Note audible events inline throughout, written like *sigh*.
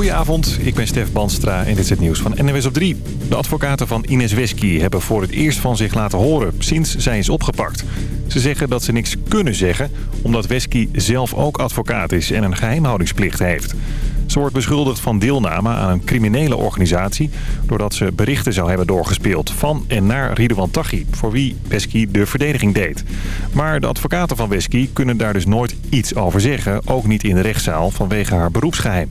Goedenavond, ik ben Stef Banstra en dit is het nieuws van NWS op 3. De advocaten van Ines Wesky hebben voor het eerst van zich laten horen sinds zij is opgepakt. Ze zeggen dat ze niks kunnen zeggen, omdat Wesky zelf ook advocaat is en een geheimhoudingsplicht heeft. Ze wordt beschuldigd van deelname aan een criminele organisatie... doordat ze berichten zou hebben doorgespeeld van en naar Ridwan Taghi... voor wie Wesky de verdediging deed. Maar de advocaten van Wesky kunnen daar dus nooit iets over zeggen... ook niet in de rechtszaal vanwege haar beroepsgeheim.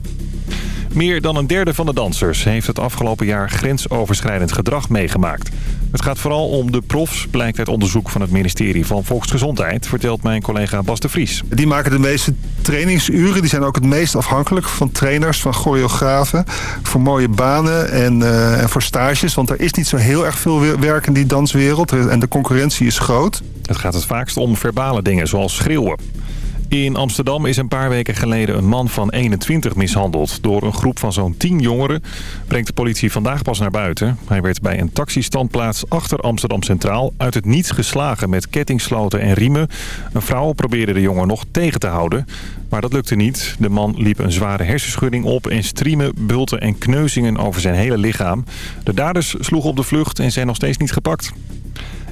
Meer dan een derde van de dansers heeft het afgelopen jaar grensoverschrijdend gedrag meegemaakt. Het gaat vooral om de profs, blijkt uit onderzoek van het ministerie van Volksgezondheid, vertelt mijn collega Bas de Vries. Die maken de meeste trainingsuren. Die zijn ook het meest afhankelijk van trainers, van choreografen, voor mooie banen en, uh, en voor stages. Want er is niet zo heel erg veel werk in die danswereld en de concurrentie is groot. Het gaat het vaakst om verbale dingen, zoals schreeuwen. In Amsterdam is een paar weken geleden een man van 21 mishandeld. Door een groep van zo'n 10 jongeren brengt de politie vandaag pas naar buiten. Hij werd bij een taxistandplaats achter Amsterdam Centraal uit het niets geslagen met kettingsloten en riemen. Een vrouw probeerde de jongen nog tegen te houden. Maar dat lukte niet. De man liep een zware hersenschudding op en striemen, bulten en kneuzingen over zijn hele lichaam. De daders sloegen op de vlucht en zijn nog steeds niet gepakt.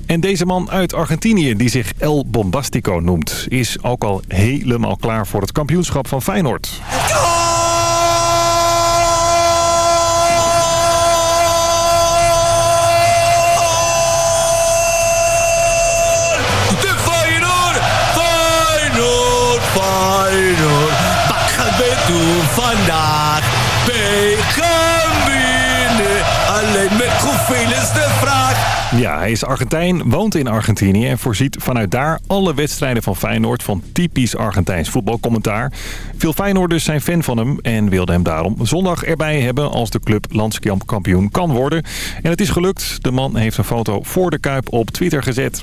En deze man uit Argentinië, die zich El Bombastico noemt... is ook al helemaal klaar voor het kampioenschap van Feyenoord. Ja, hij is Argentijn, woont in Argentinië en voorziet vanuit daar alle wedstrijden van Feyenoord van typisch Argentijns voetbalcommentaar. Veel Feyenoorders zijn fan van hem en wilden hem daarom zondag erbij hebben als de club landskampioen kan worden. En het is gelukt. De man heeft een foto voor de Kuip op Twitter gezet.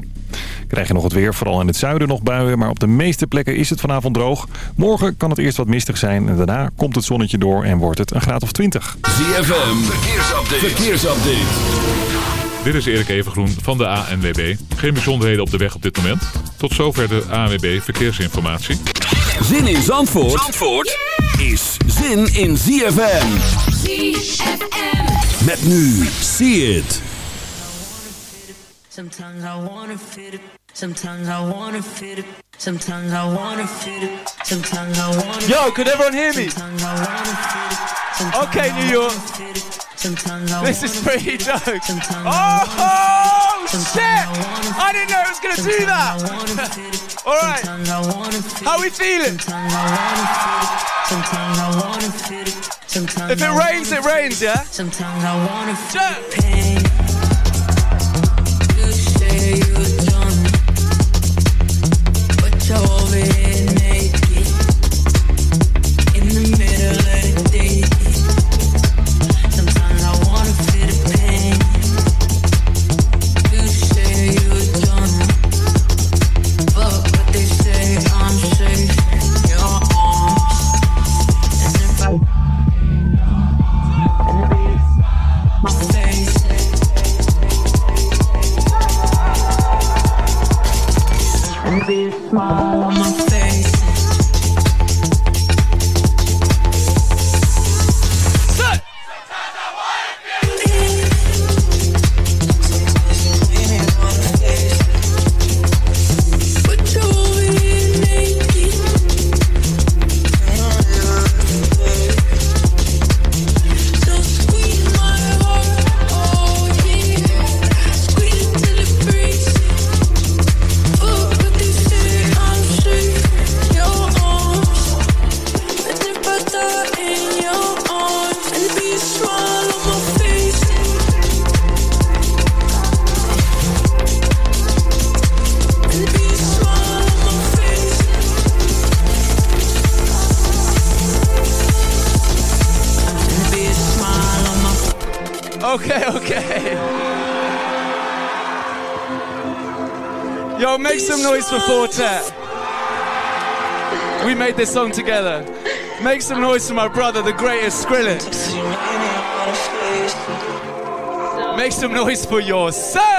Krijg je nog het weer, vooral in het zuiden nog buien, maar op de meeste plekken is het vanavond droog. Morgen kan het eerst wat mistig zijn en daarna komt het zonnetje door en wordt het een graad of 20. ZFM, verkeersupdate. verkeersupdate. Dit is Erik Evengroen van de ANWB. Geen bijzonderheden op de weg op dit moment. Tot zover de ANWB Verkeersinformatie. Zin in Zandvoort, Zandvoort is zin in ZFM. ZFM. Met nu, see it. Sometimes I wanna fit it. Sometimes I wanna fit it. Sometimes I wanna fit it. Sometimes I wanna Yo, could everyone hear me? Okay, New York. This is pretty dope. Oh, shit! I didn't know it was going to do that. *laughs* All right. How we feeling? If it rains, it rains, yeah? Sometimes I to noise for Four Tet. We made this song together. Make some noise for my brother, the greatest Skrillex. Make some noise for yourself.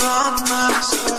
Everybody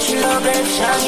Let you know, baby, shine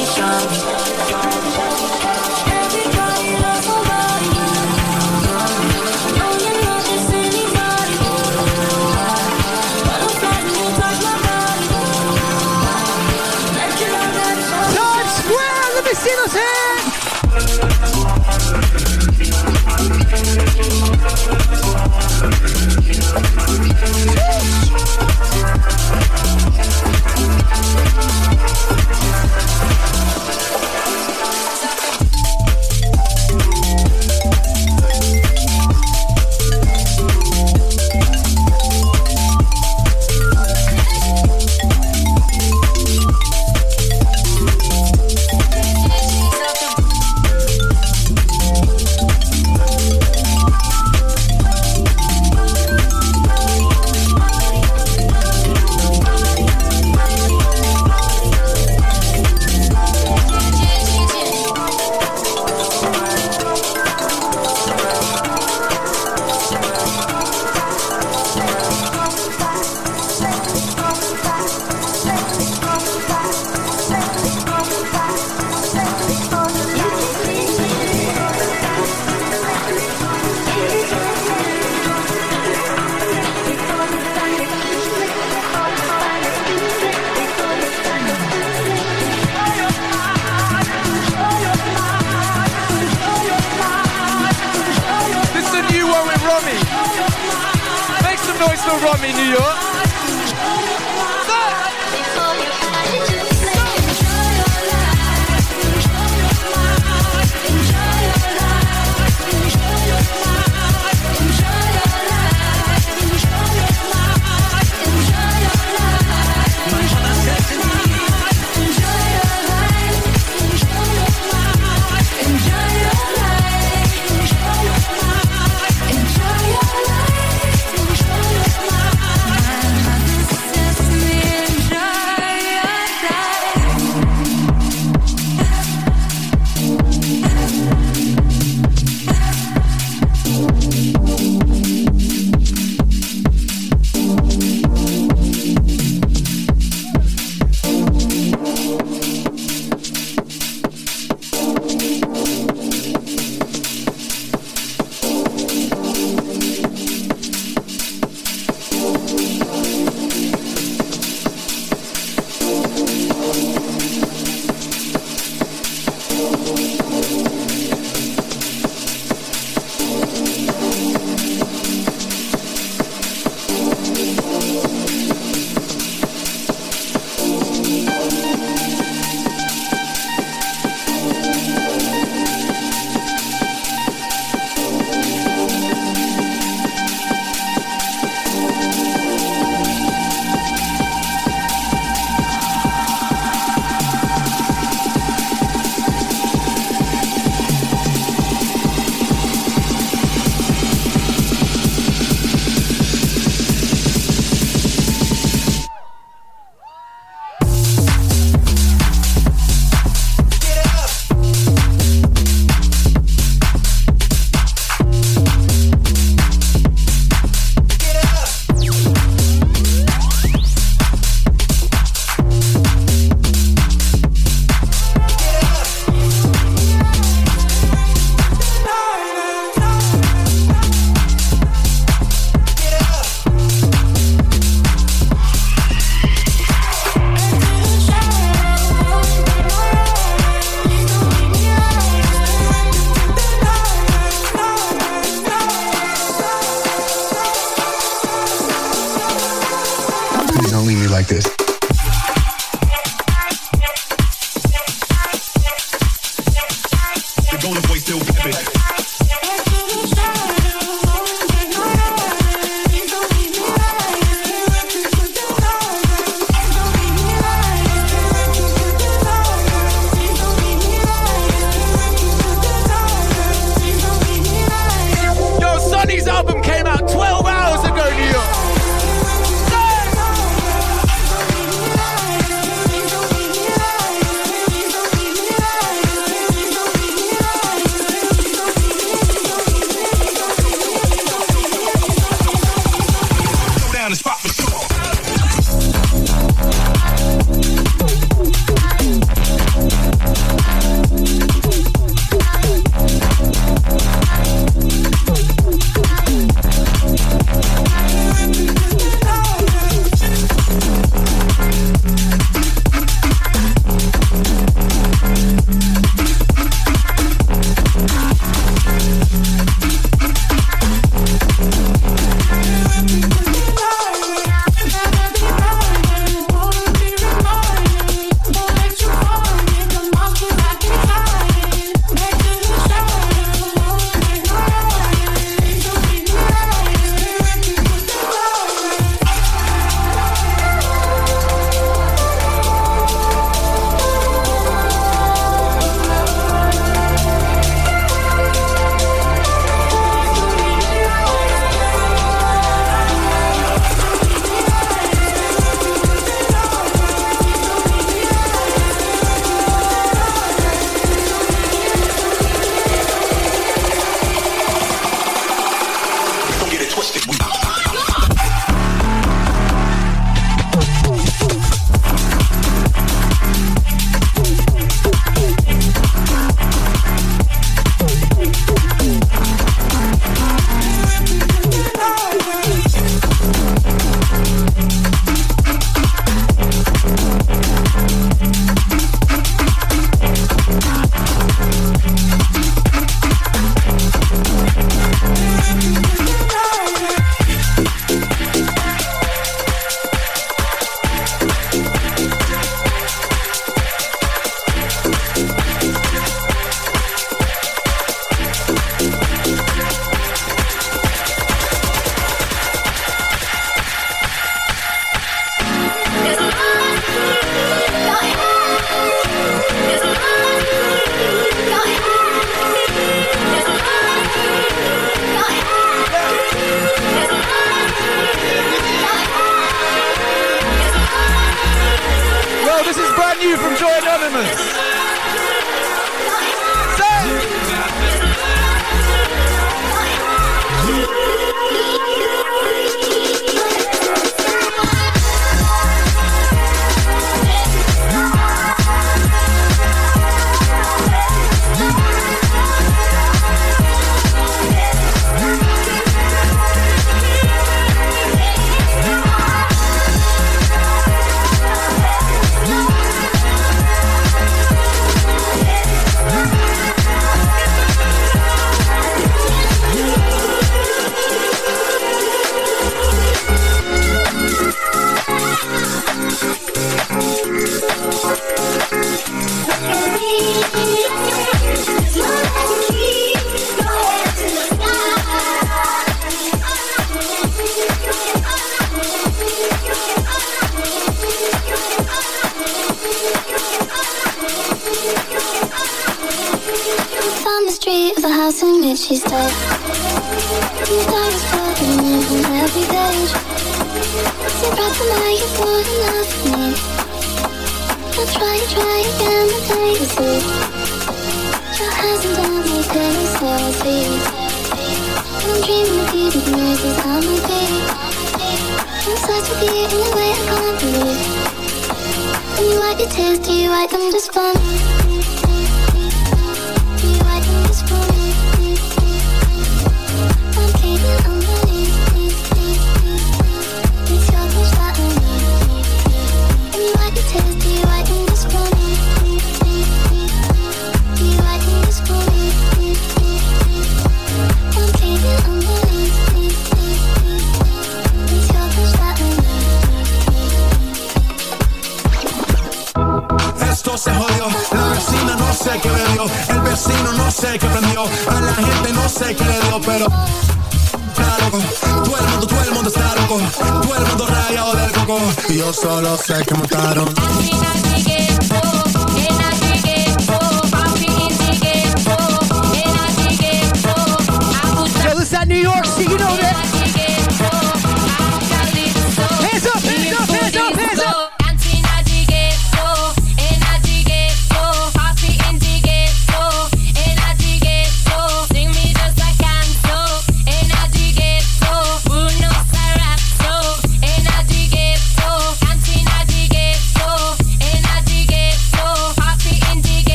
loco. Todo el mundo, todo el mundo está loco. Todo el mundo rayado del coco. Y yo solo sé que montaron.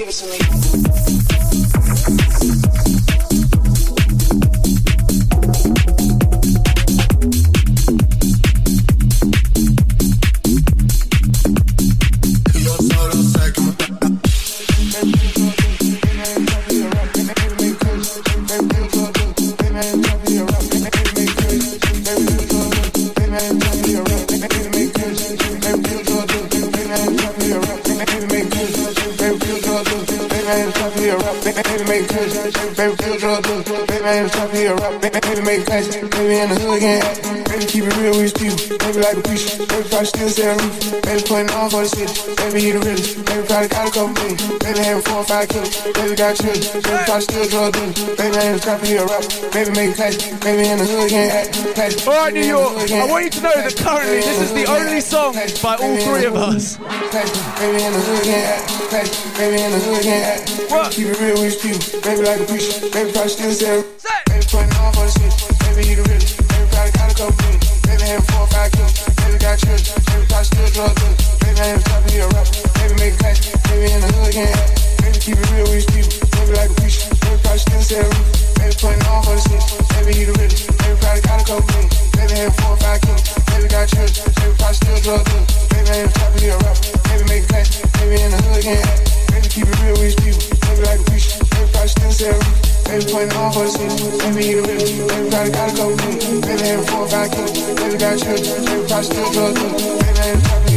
give it to me. Probably still roof, baby putting on for the city, baby he the realest, baby probably got a couple million, baby having four or five kilos, baby got children, baby probably still drug dealer, baby ain't trying to be a rap, baby make cash, baby in the hood again, cash. All right, New York. I want you to know that currently this is the only song by all three of us. Baby in the hood baby in the hood? Keep it real with people, baby like a preacher, baby probably still sell. Baby putting on for the city, baby he the realest, back in. You got shit, you got shit, you got shit,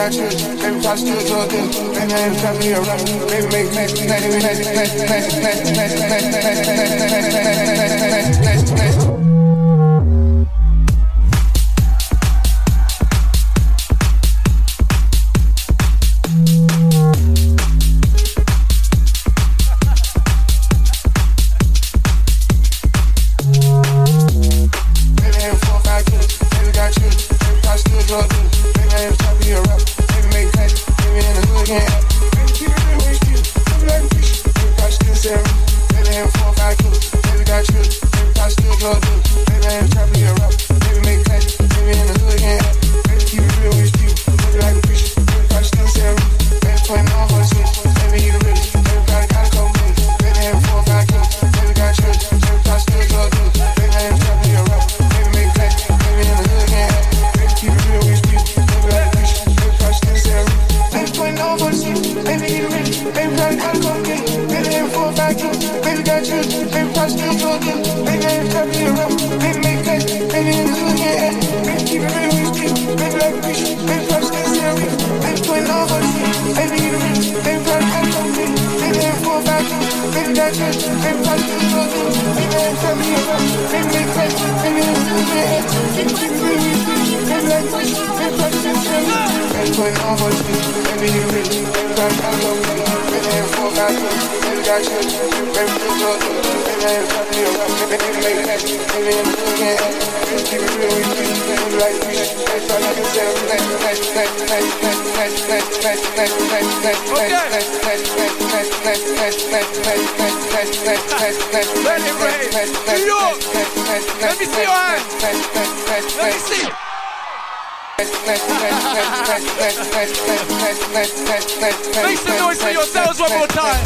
baby children, baby probably still drug dealer, baby I ain't trying to be a rapper, baby make cash, baby make cash, cash, cash, cash, cash, cash, cash, cash, Let me see your hands. Let me see. Make some noise for yourselves one more time.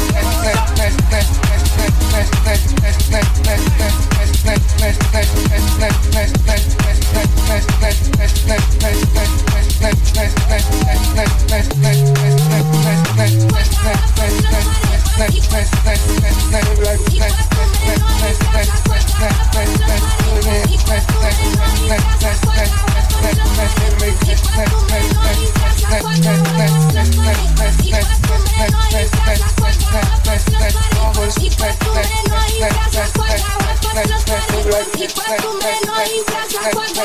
Keep up the melody, that's like what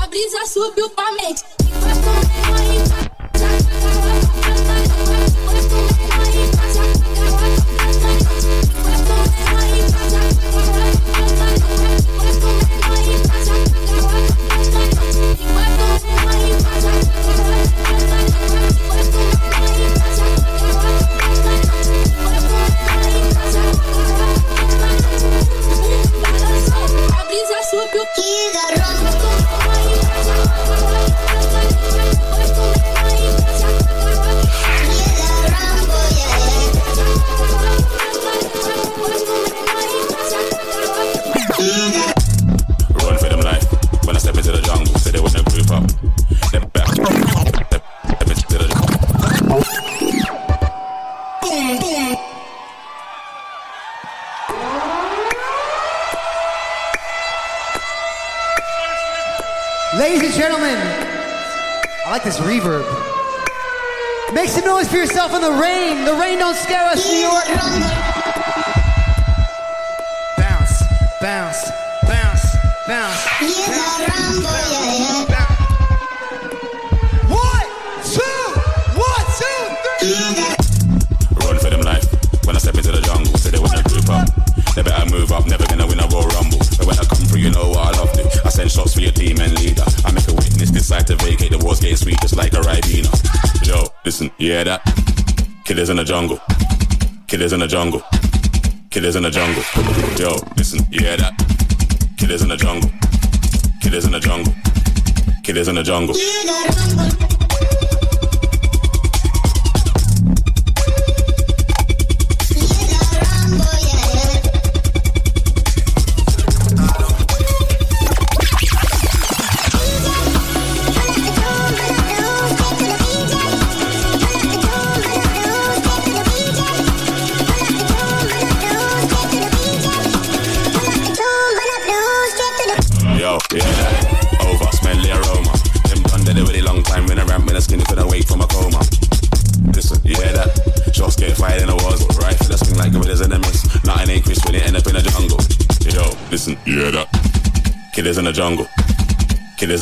A brisa subiu pra mente.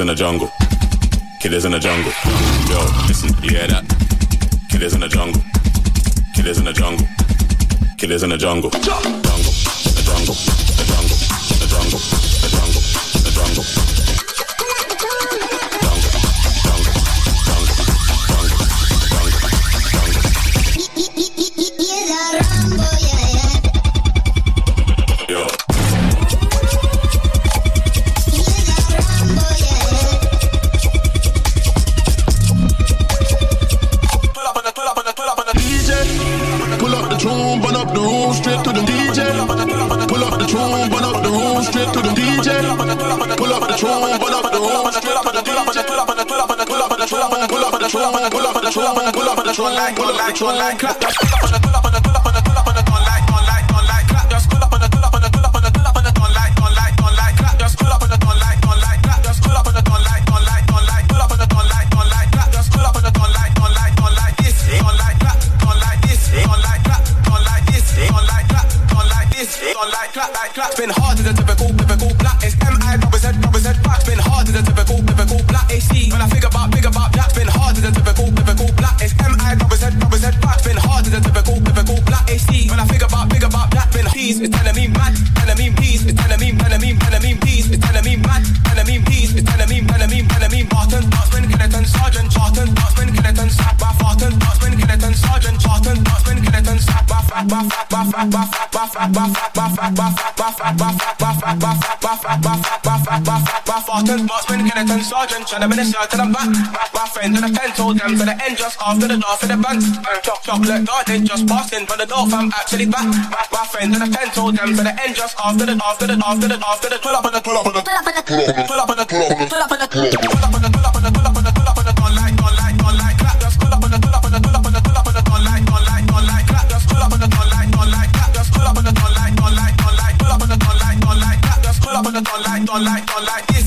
In the jungle. Killers in the jungle. Yo, listen, you hear that? Killers in the jungle. Killers in the jungle. Killers in the jungle. Jungle. like, one like, one like, clap that. Peas. It's telling me mad. Telling me peas. It's telling me telling me telling me peas. It's telling me mad. Telling me peas. It's telling me telling me telling me Barton. Marksman, Kineton, Sergeant, Charton. Marksman, Kineton, Sack, Barton. Marksman, Kineton, Sergeant, Charton. Marksman, Kineton, Sack, Baff, Baff, Baff, Baff, Baff, Baff, Baff, Baff, Baff, Baff, Barton, Marksman, Kineton, Sergeant. Tryna win a shirt till I'm back. My friend and a pen told them to the end just after the door for the bank. Choc chocolate garden just passing, but the door I'm actually back. My friend and a pen told them to the end just after the after the after the after the pull up on the pull up on the pull up on the pull up on the pull up on the pull up on the pull up on the pull up on the pull up on the pull up on the don't like, don't like, don't like.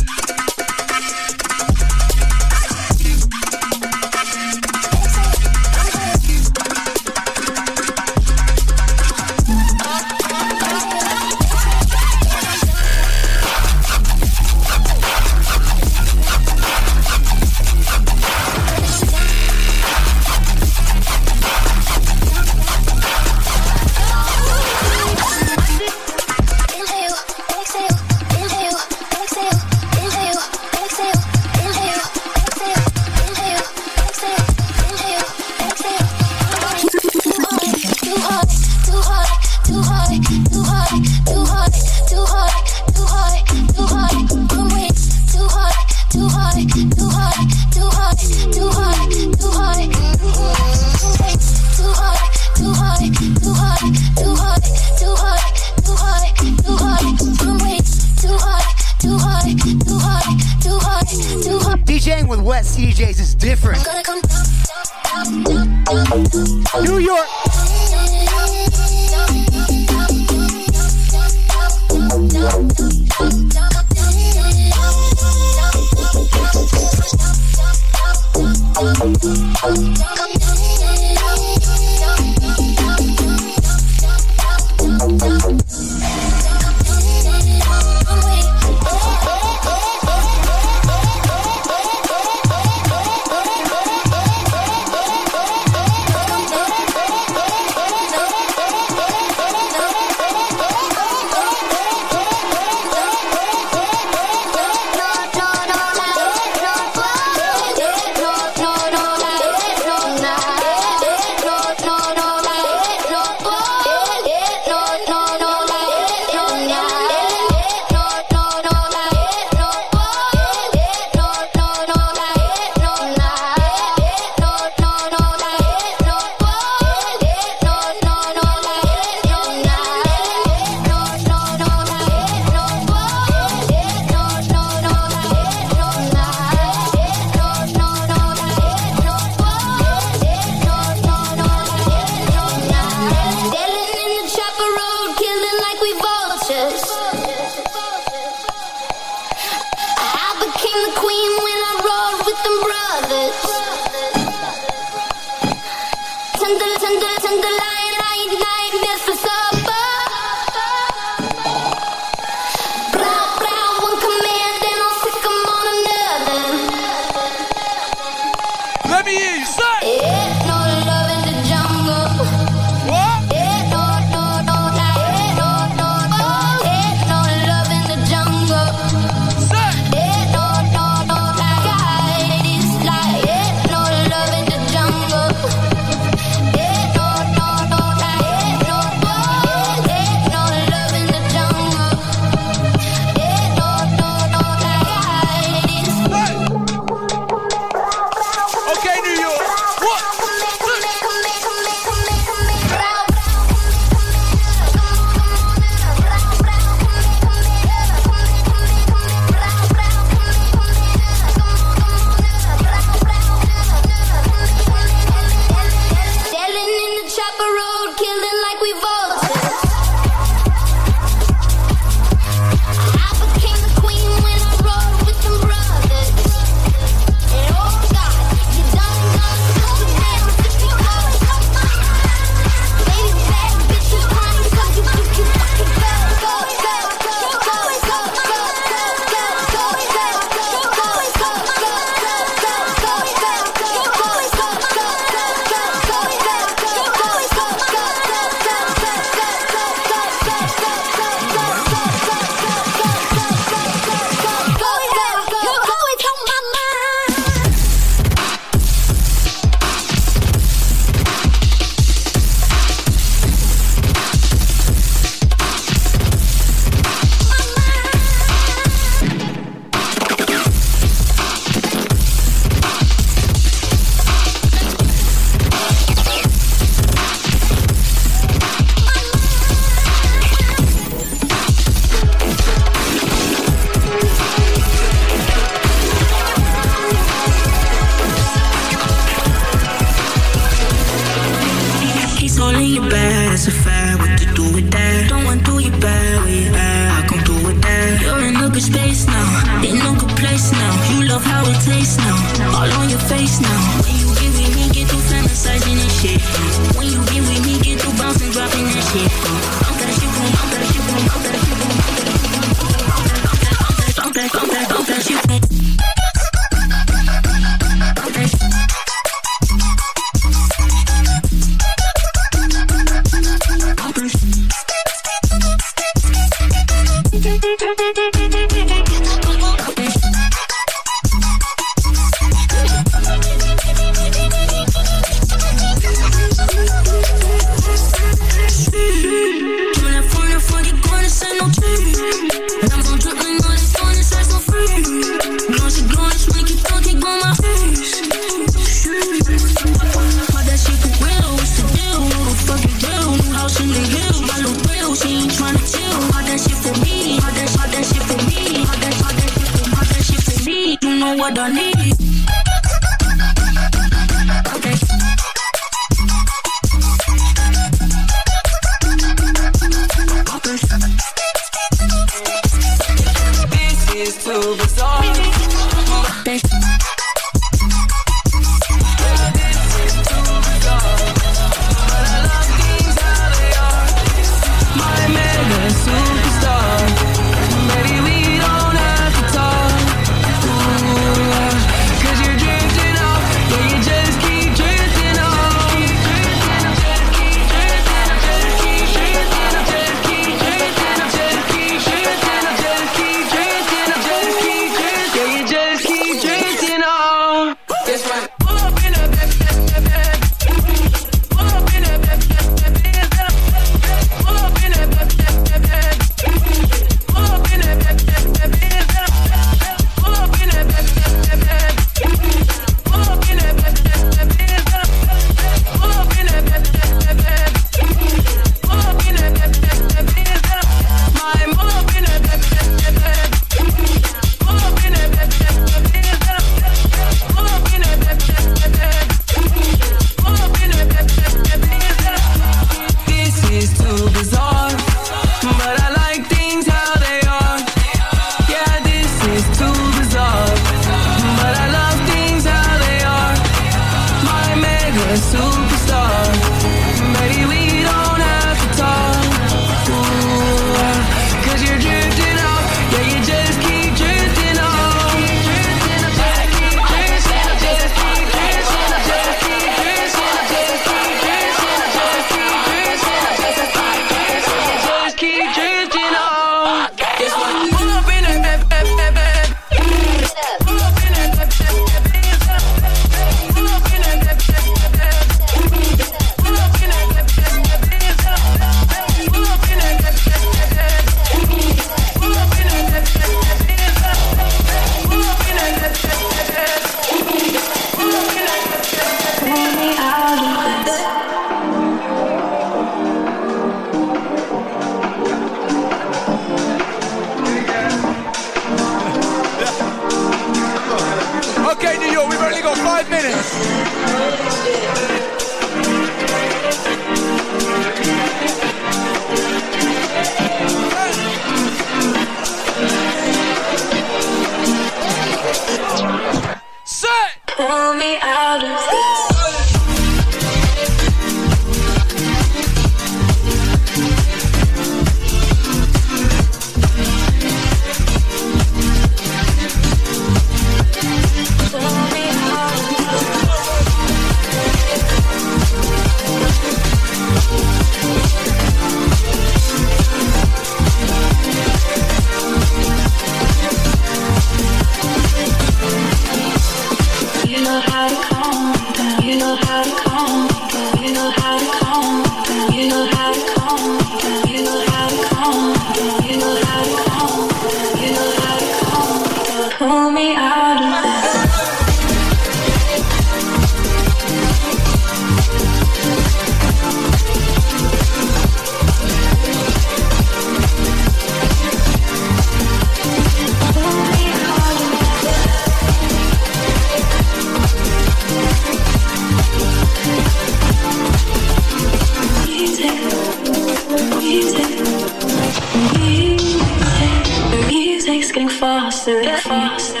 Faster and faster.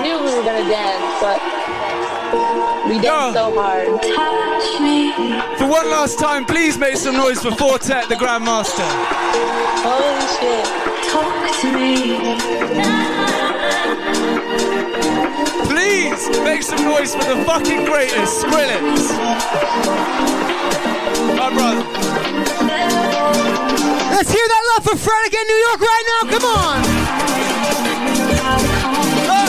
Knew we were gonna dance, but we danced so hard. Touch me. For one last time, please make some noise for Four Tet, the Grandmaster. Holy shit. Talk to me. Please make some noise for the fucking greatest, Skrillex. My brother. Let's hear that love for Fred again, New York, right now. Come on.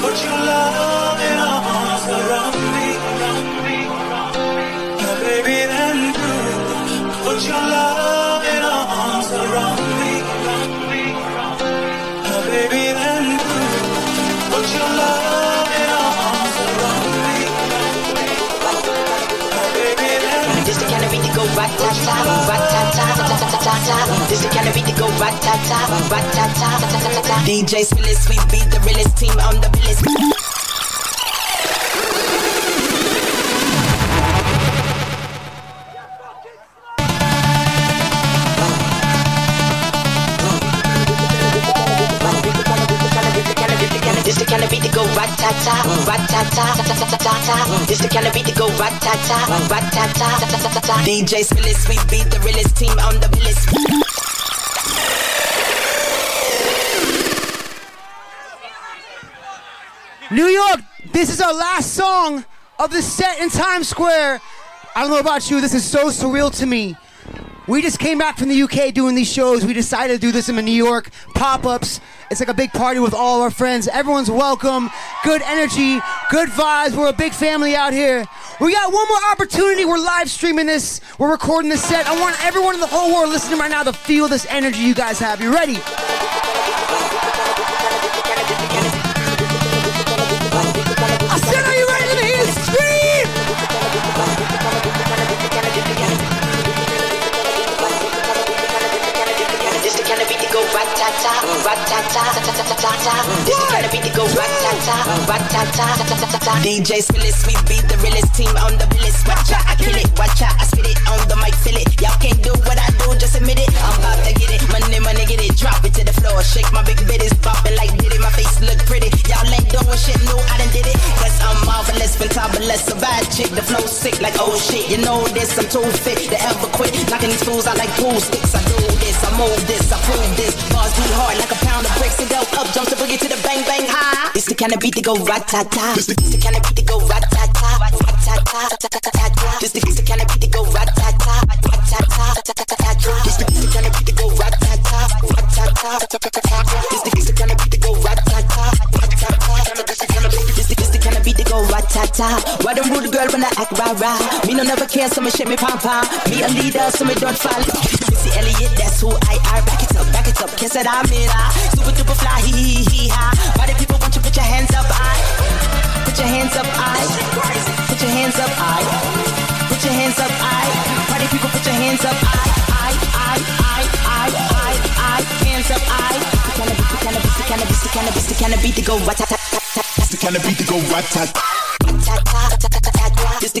Put your love rat-ta-ta-ta-ta-ta-ta. This the kind of beat that go rat-ta-ta, rat-ta-ta-ta-ta-ta. DJ Spillis, we beat the realest team on the realest. Go rat-ta-ta, rat-ta-ta-ta-ta-ta-ta. This the kind of beat that go rat-ta-ta. DJ Spillis, we the realest team on the realest. New York, this is our last song of the set in Times Square. I don't know about you, this is so surreal to me. We just came back from the UK doing these shows. We decided to do this in New York, pop ups. It's like a big party with all our friends. Everyone's welcome, good energy, good vibes. We're a big family out here. We got one more opportunity. We're live streaming this, we're recording this set. I want everyone in the whole world listening right now to feel this energy you guys have. You ready? DJ Spillis, we beat the realest team on the realest. Watch out, I kill it. Watch out, I spit it on the mic, feel it. Y'all can't do what I do, just admit it. I'm about to get it. Money, money, get it. Drop it to the floor. Shake my big bitties, bopping like did it. My face look pretty. Y'all ain't doing shit, no, I done did it. Cause I'm marvelous, fantabulous. A bad chick, the flow sick like oh shit. You know this, I'm too fit to ever quit. Knocking these fools out like pool sticks. I do this, I move this, I prove this. Bars be hard like a kind of beat that go rat-ta-ta. It's the, kind of beat that go rat-ta-ta. Rat-ta-ta. This the, kind of beat that go rat-ta-ta. Rat-ta-ta. This the, kind of beat that go rat-ta-ta. Rat-ta-ta. This the, kind of beat that go rat-ta-ta. Rat-ta-ta. This the, kind of beat that go rat-ta-ta. Them rude girl when I act rah-rah? Me no never care, so me shake me pom-pom. Me a leader, so me don't fall. Missy Elliott, that's who I are. Back it up, back it up, kiss it, I'm ah. Super duper fly, hee hee hee ha. Why the people want you put your hands up, I? Put your hands up, I. Put your hands up, I. Put your hands up, I. Why the people put your hands up, I? I, I, I, I, I, I. Hands up, I. The kind the kind of to go rat tat. The beat to go tat It's the